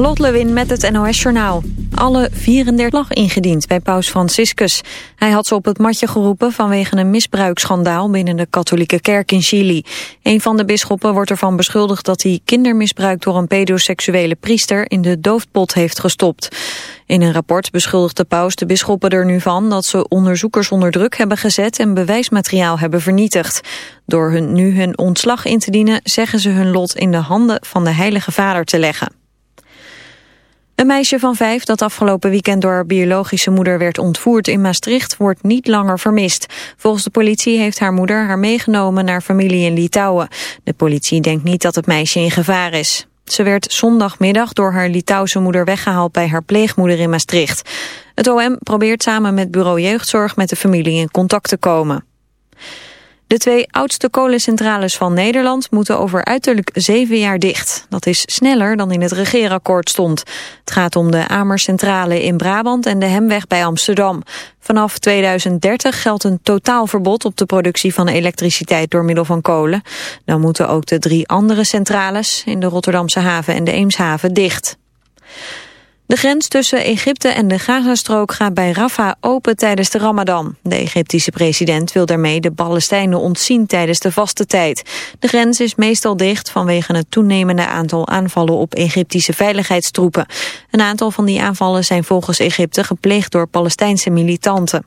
Lot Lewin met het NOS Journaal. Alle 34 lag ingediend bij paus Franciscus. Hij had ze op het matje geroepen vanwege een misbruiksschandaal binnen de katholieke kerk in Chili. Een van de bisschoppen wordt ervan beschuldigd dat hij kindermisbruik door een pedoseksuele priester in de doofpot heeft gestopt. In een rapport beschuldigt de paus de bisschoppen er nu van dat ze onderzoekers onder druk hebben gezet en bewijsmateriaal hebben vernietigd. Door hun nu hun ontslag in te dienen zeggen ze hun lot in de handen van de heilige vader te leggen. Een meisje van vijf dat afgelopen weekend door haar biologische moeder werd ontvoerd in Maastricht wordt niet langer vermist. Volgens de politie heeft haar moeder haar meegenomen naar familie in Litouwen. De politie denkt niet dat het meisje in gevaar is. Ze werd zondagmiddag door haar Litouwse moeder weggehaald bij haar pleegmoeder in Maastricht. Het OM probeert samen met bureau jeugdzorg met de familie in contact te komen. De twee oudste kolencentrales van Nederland moeten over uiterlijk zeven jaar dicht. Dat is sneller dan in het regeerakkoord stond. Het gaat om de Amercentrale in Brabant en de Hemweg bij Amsterdam. Vanaf 2030 geldt een totaalverbod op de productie van elektriciteit door middel van kolen. Dan moeten ook de drie andere centrales in de Rotterdamse haven en de Eemshaven dicht. De grens tussen Egypte en de Gazastrook gaat bij Rafah open tijdens de Ramadan. De Egyptische president wil daarmee de Palestijnen ontzien tijdens de vaste tijd. De grens is meestal dicht vanwege het toenemende aantal aanvallen op Egyptische veiligheidstroepen. Een aantal van die aanvallen zijn volgens Egypte gepleegd door Palestijnse militanten.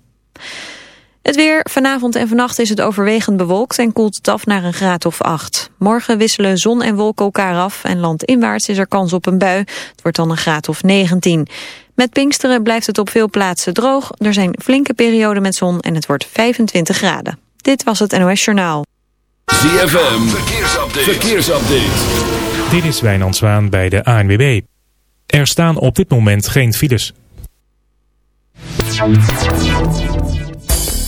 Het weer. Vanavond en vannacht is het overwegend bewolkt en koelt het af naar een graad of 8. Morgen wisselen zon en wolken elkaar af en landinwaarts is er kans op een bui. Het wordt dan een graad of 19. Met Pinksteren blijft het op veel plaatsen droog. Er zijn flinke perioden met zon en het wordt 25 graden. Dit was het NOS Journaal. ZFM. Verkeersupdate. Verkeersupdate. Dit is Wijnand Zwaan bij de ANWB. Er staan op dit moment geen files.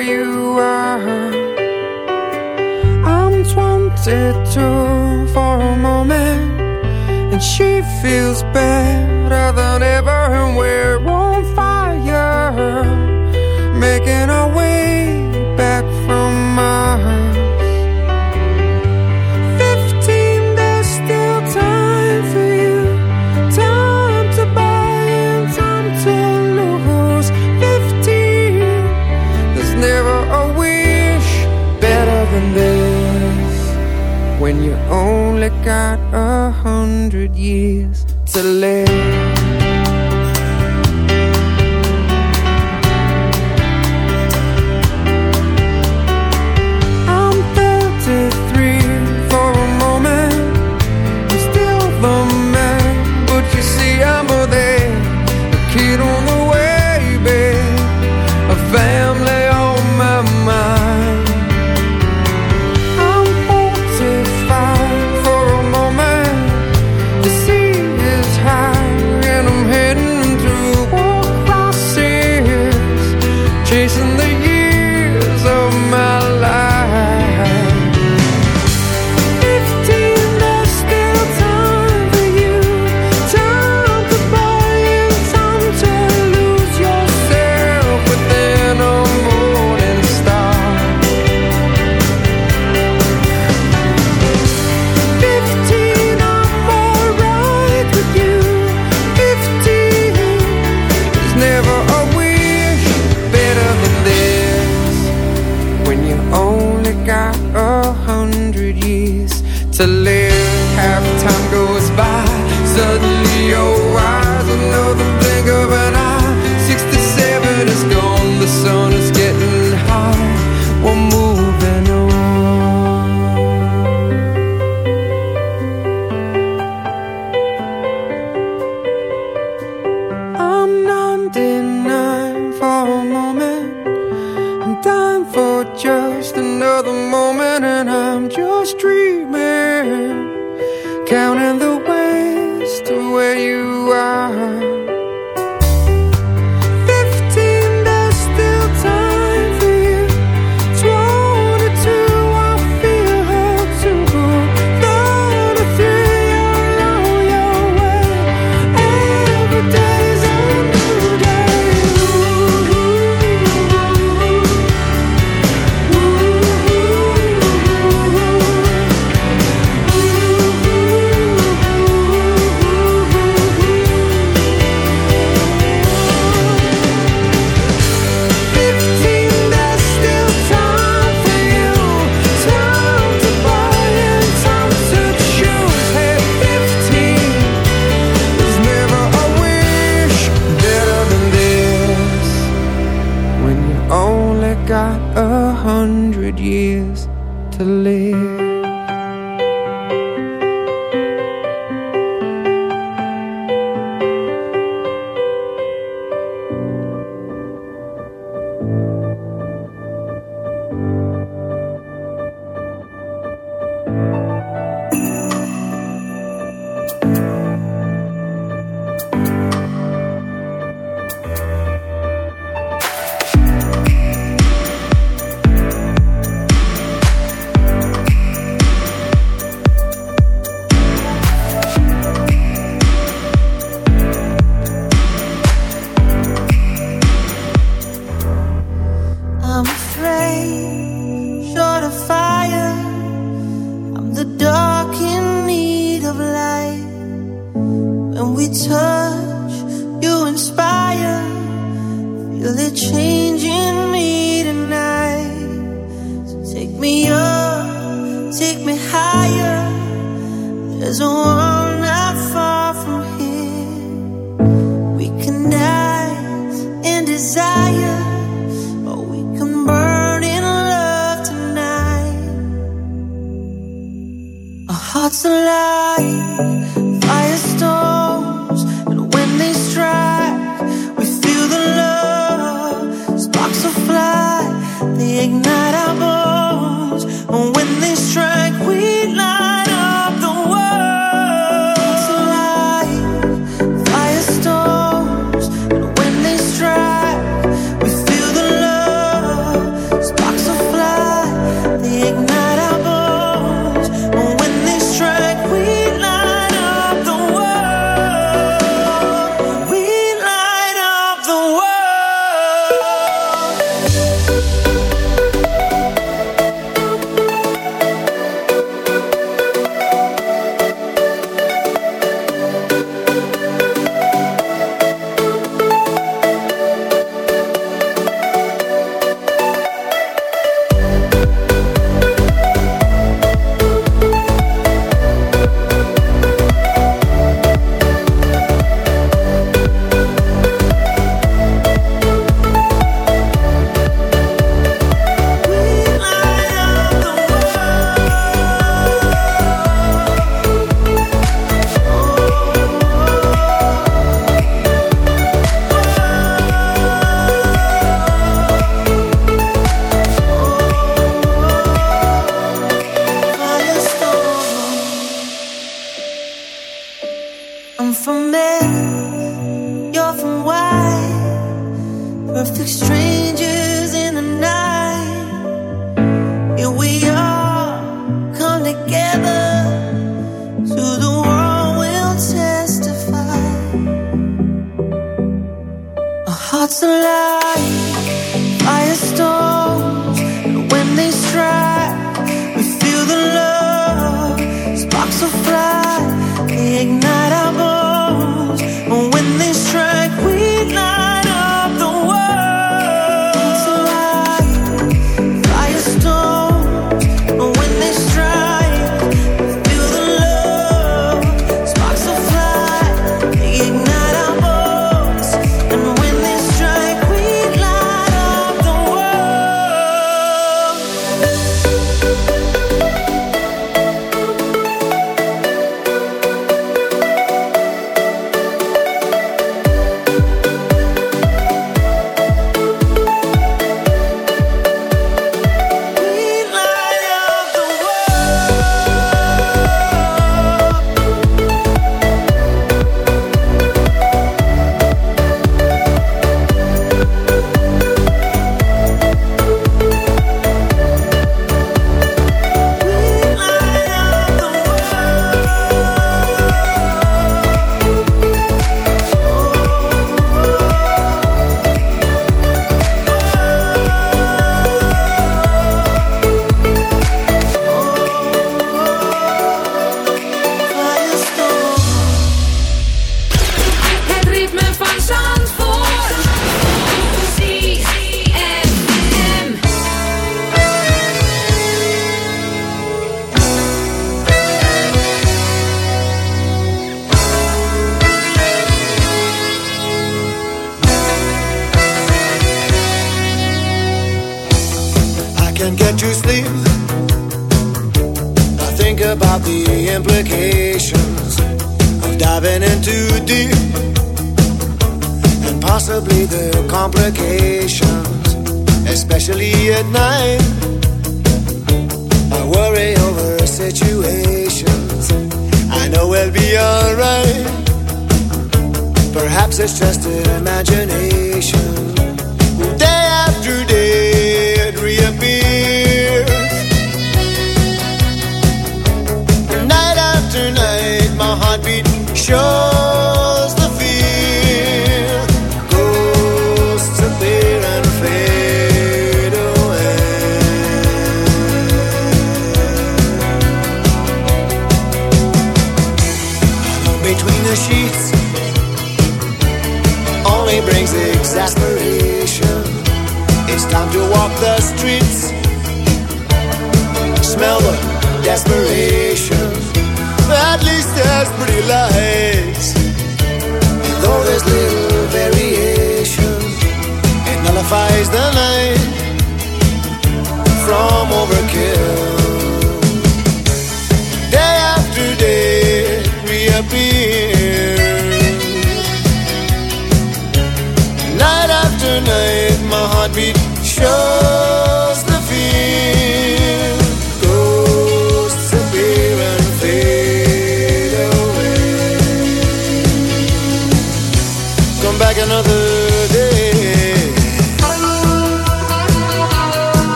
where you are. I'm 22 for a moment, and she feels better than ever, got a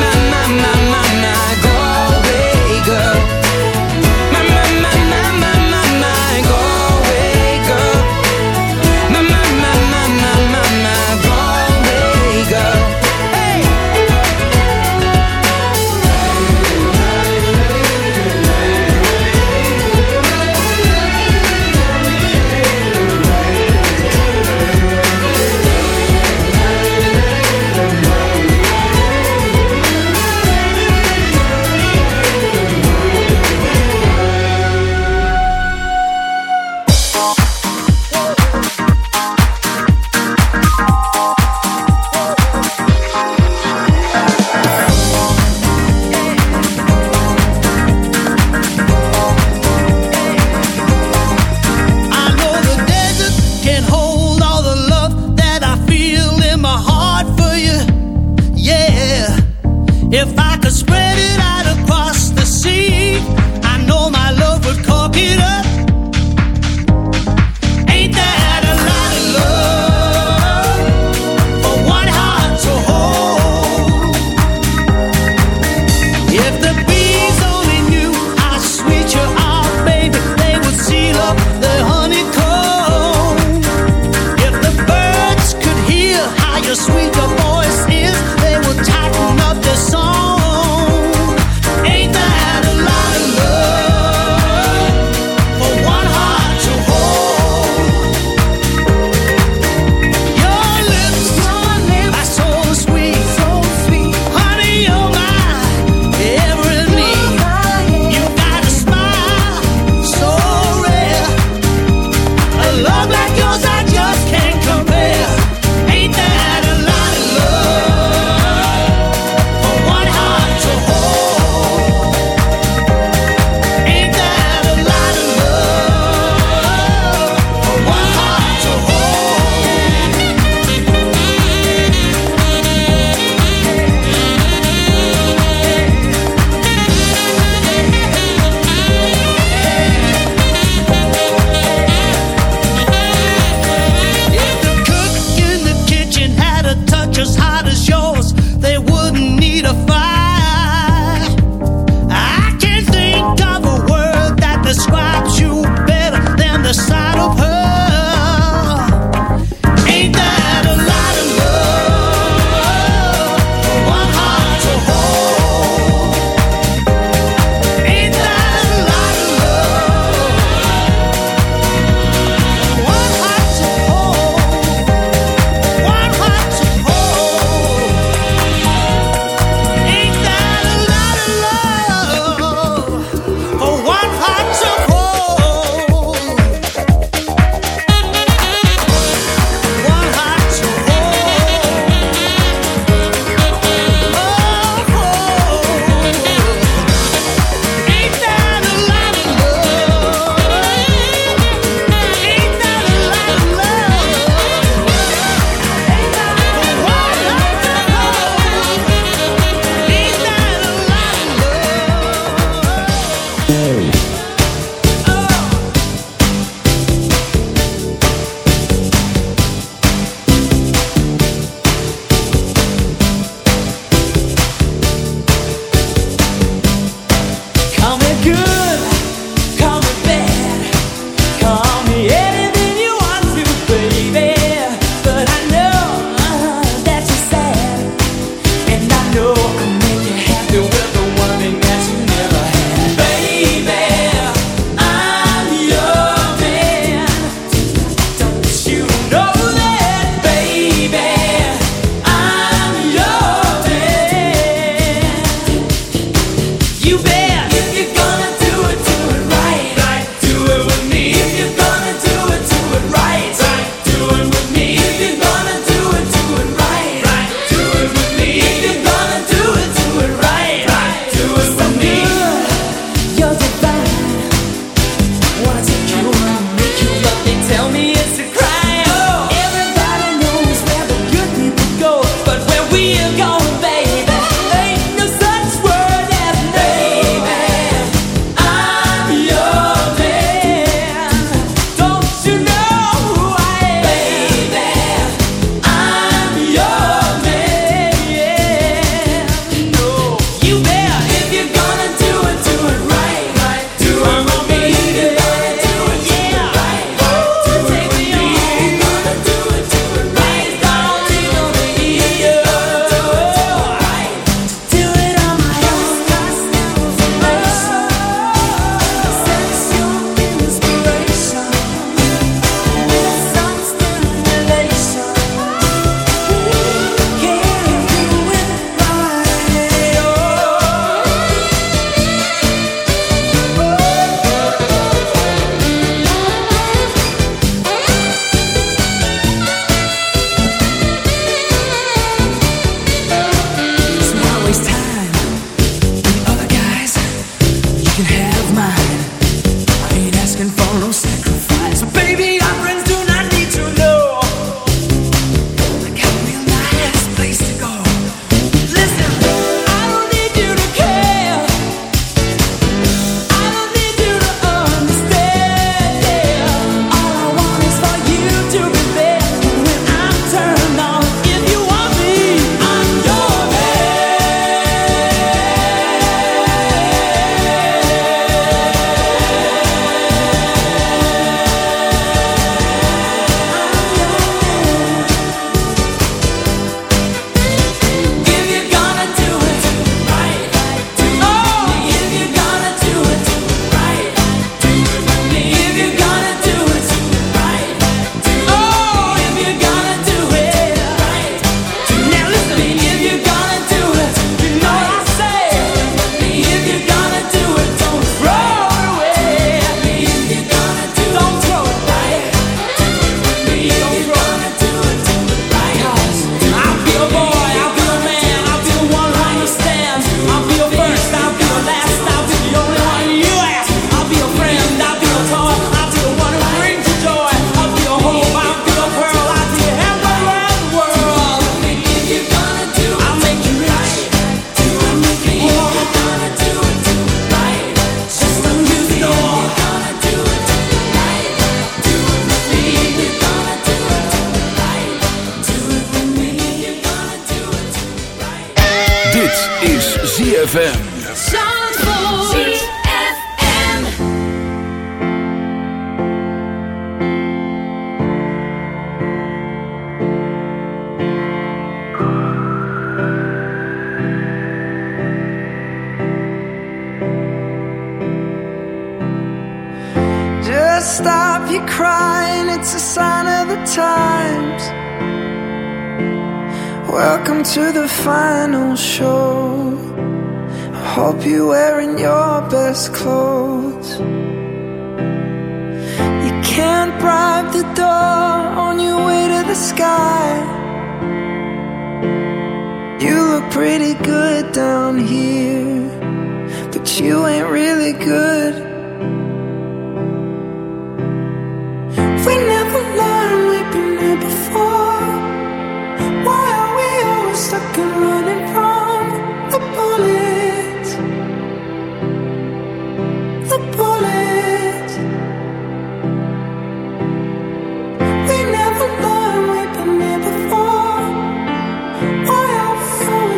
my, my, my, my, my.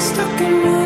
stuck in you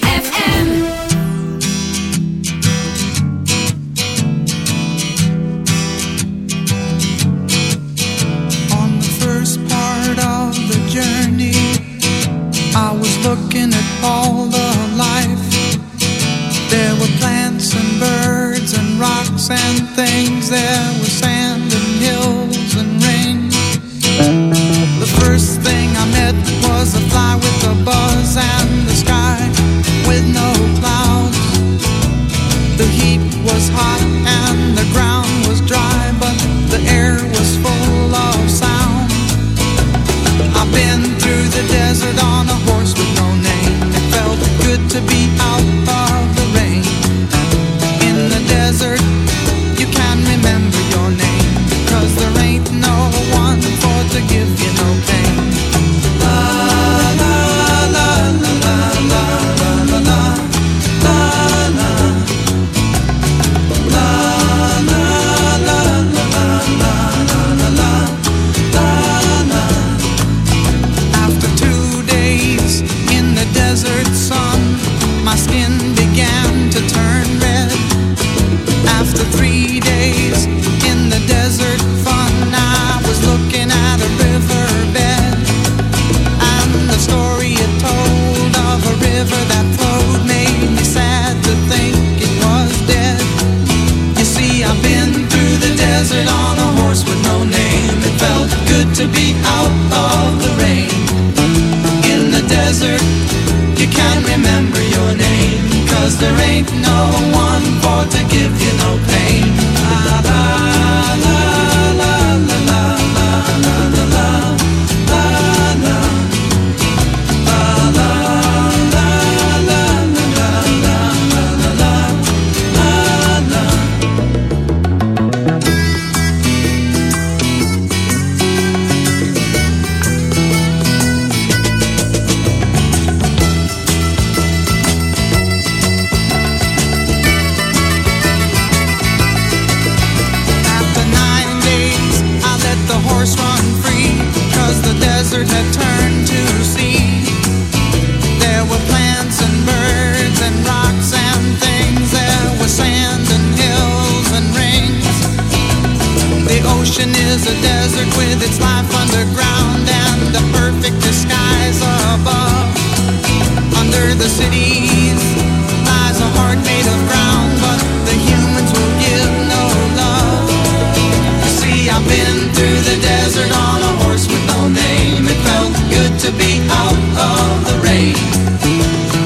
out of the rain.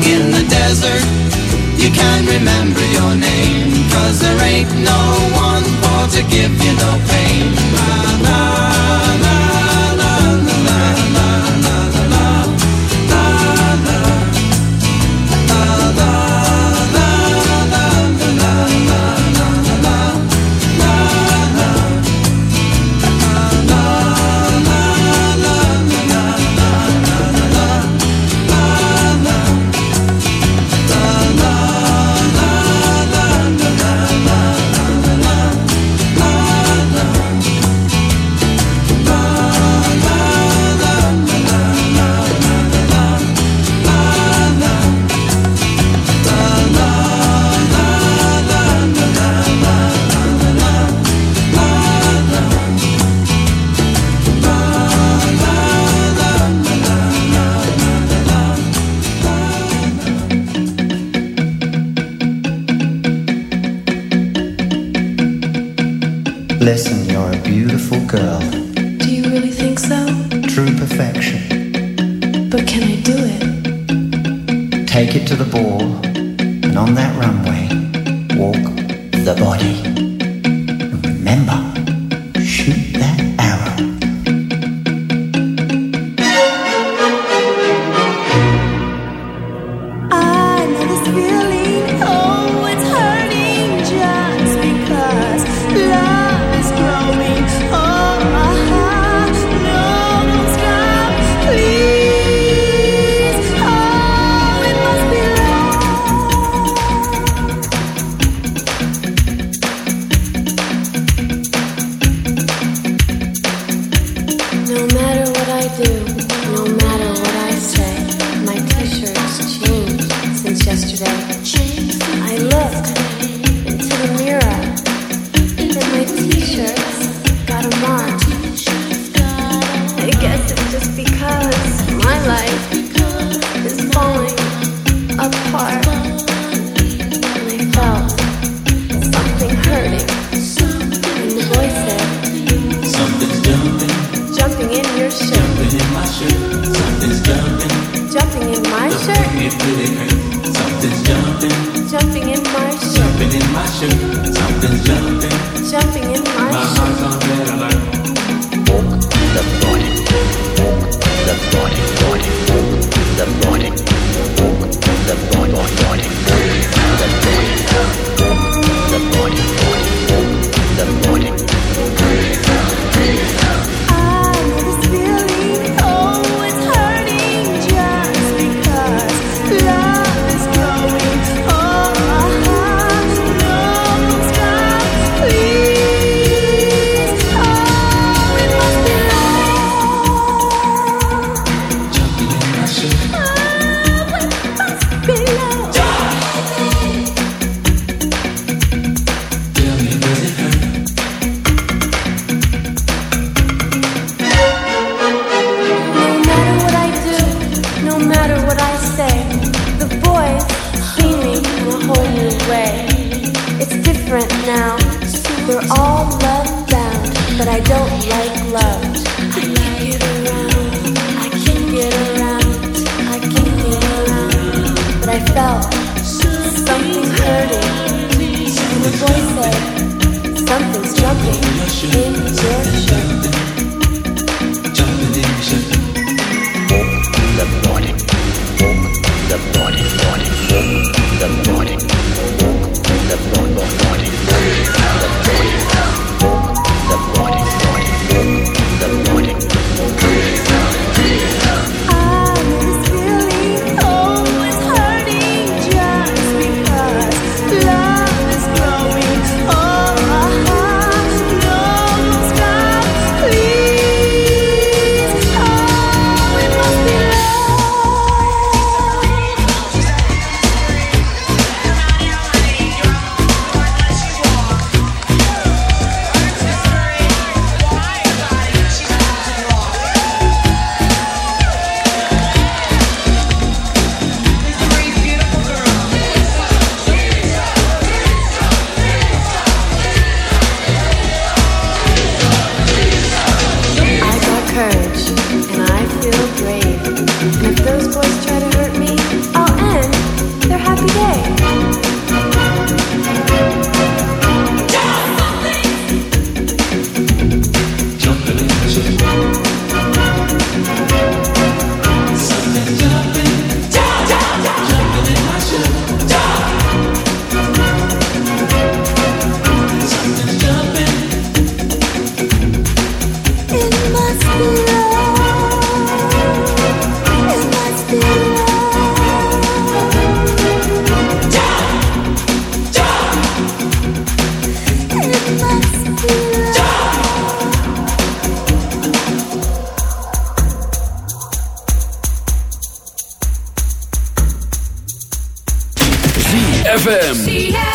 In the desert, you can remember your name, cause there ain't no one for to give you no pain. ZFM.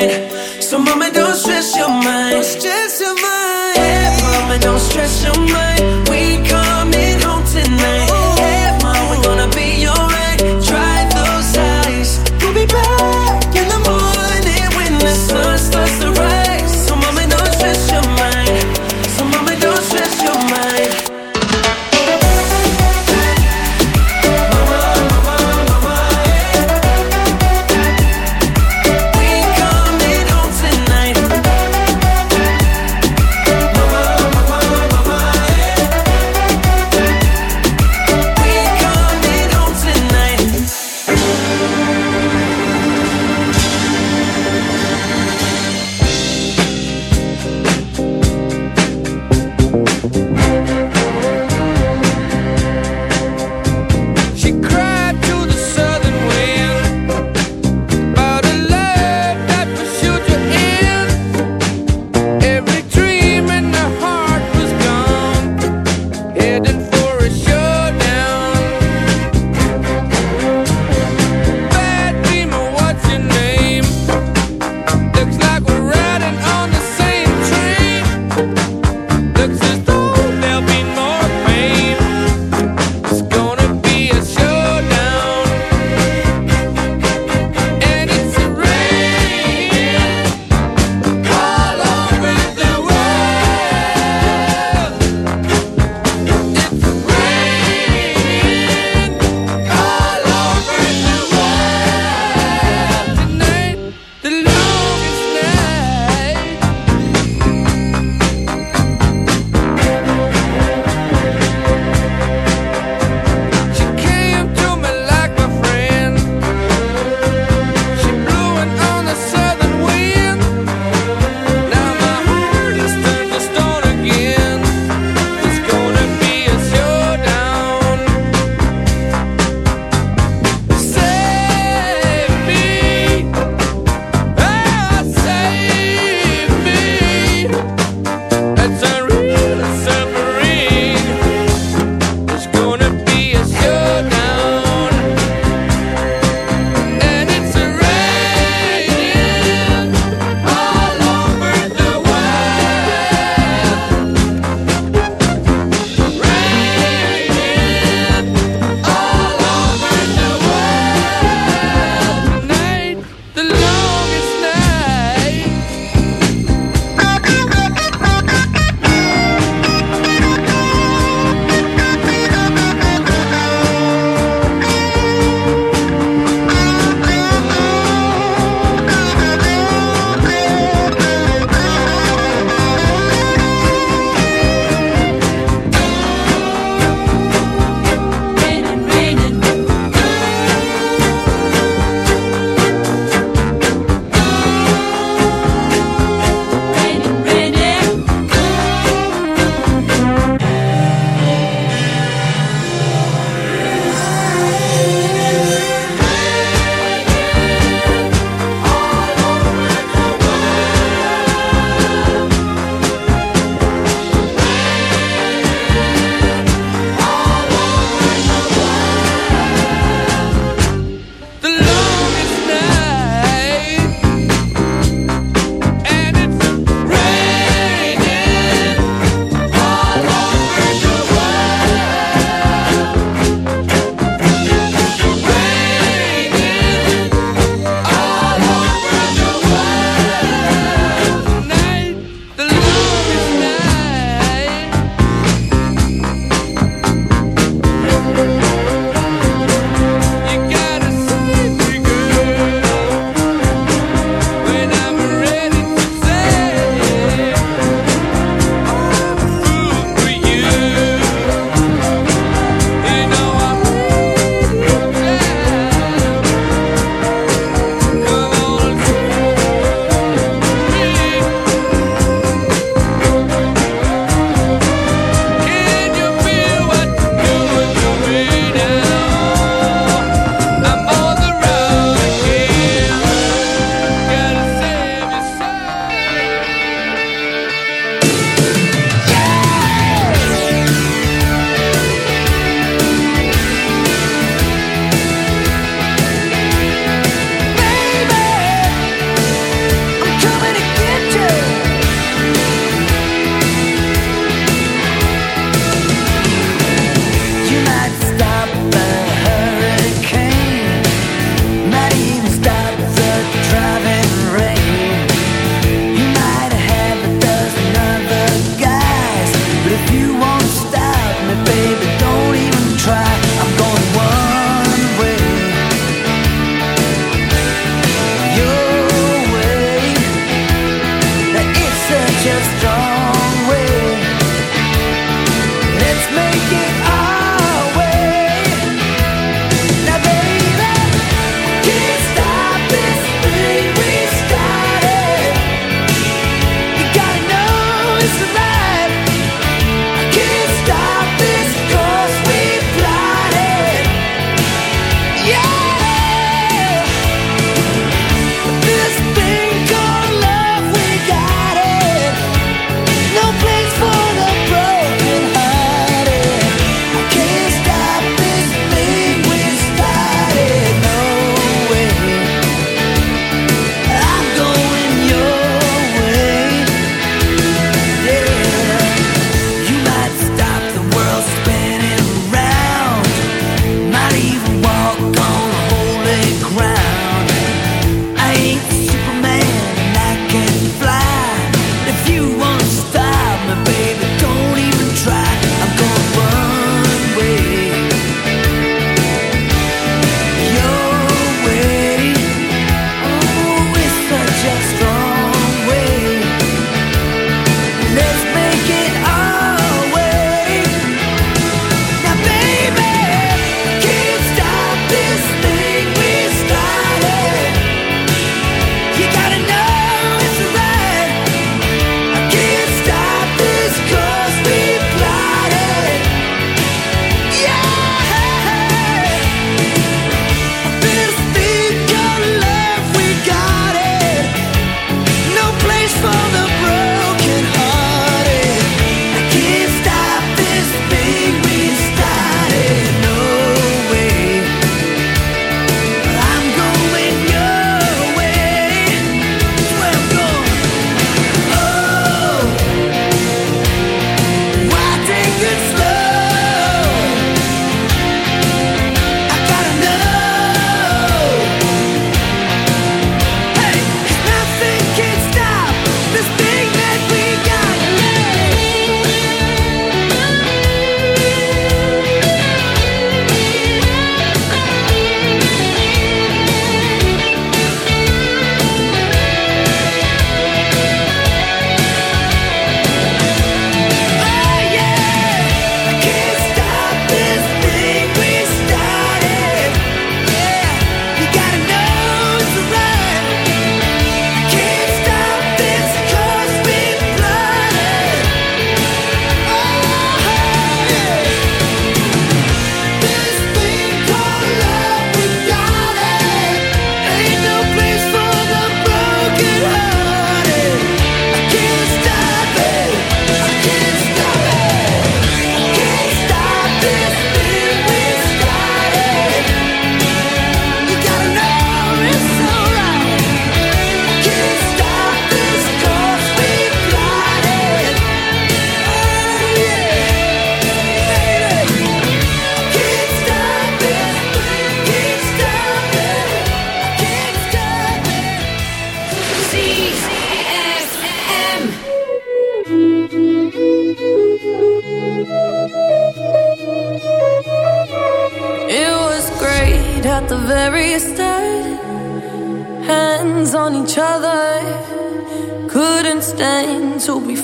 Mind.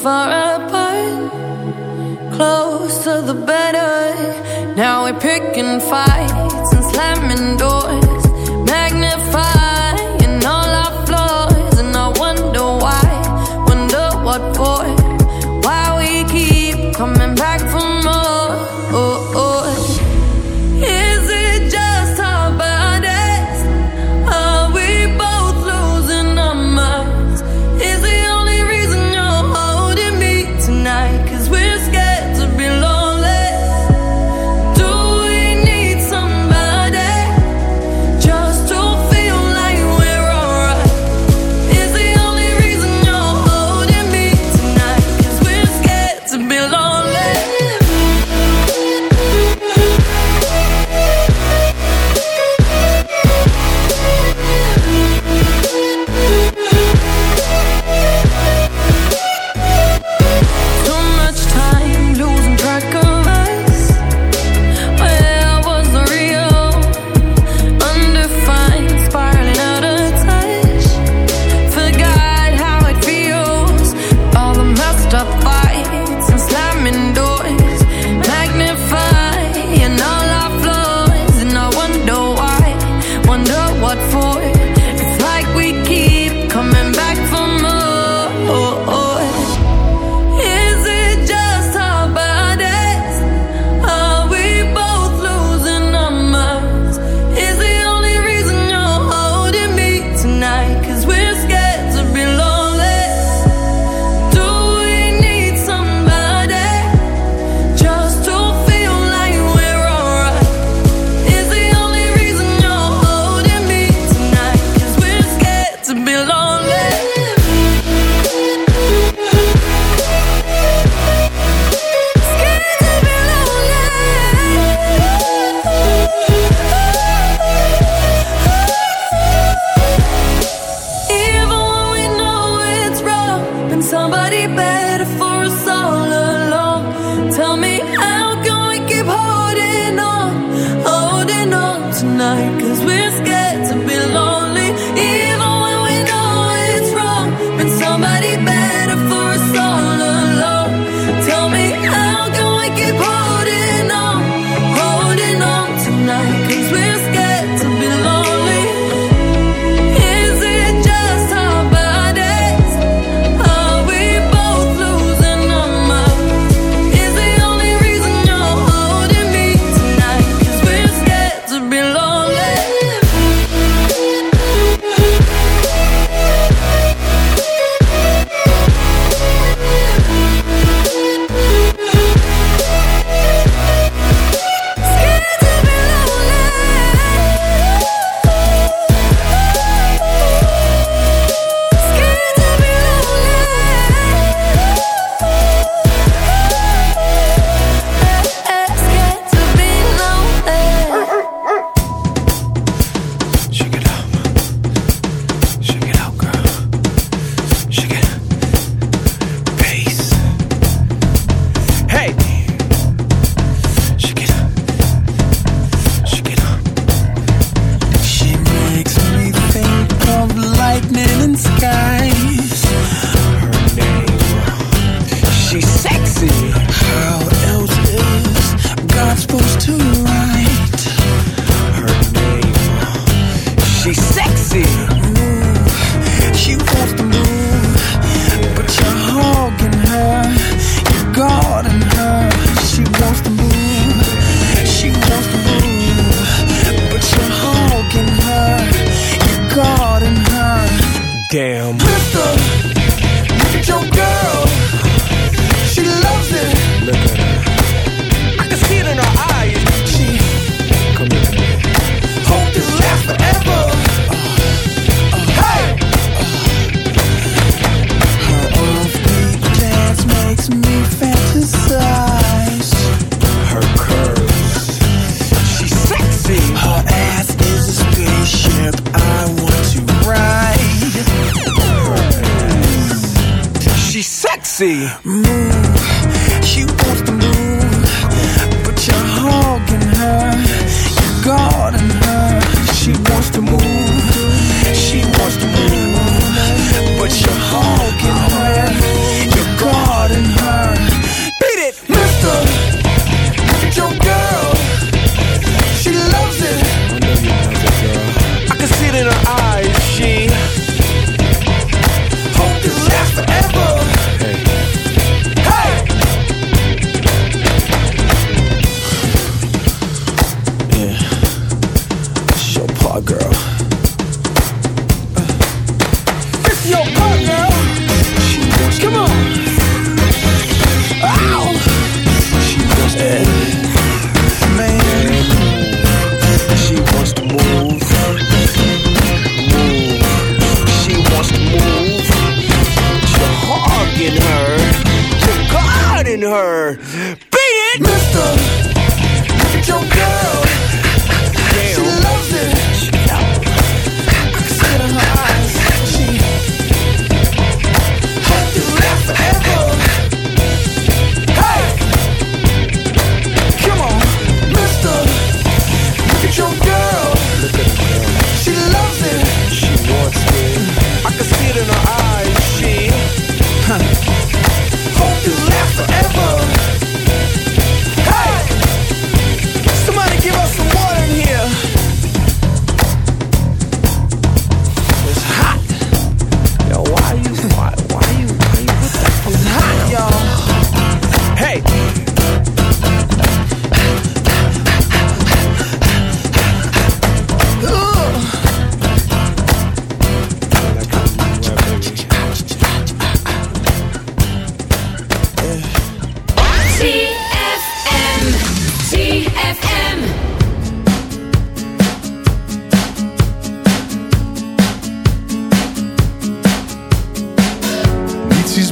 Far apart. Close to the better. Now we're picking fights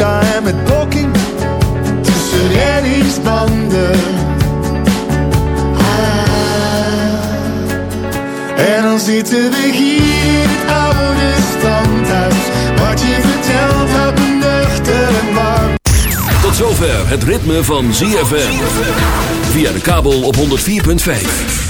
En met Poking tussen reddingsbanden. Ah. En dan zitten we hier in het oude standhuis. Wat je vertelt houdt me nuchter en. Tot zover het ritme van ZFM. Via de kabel op 104.5.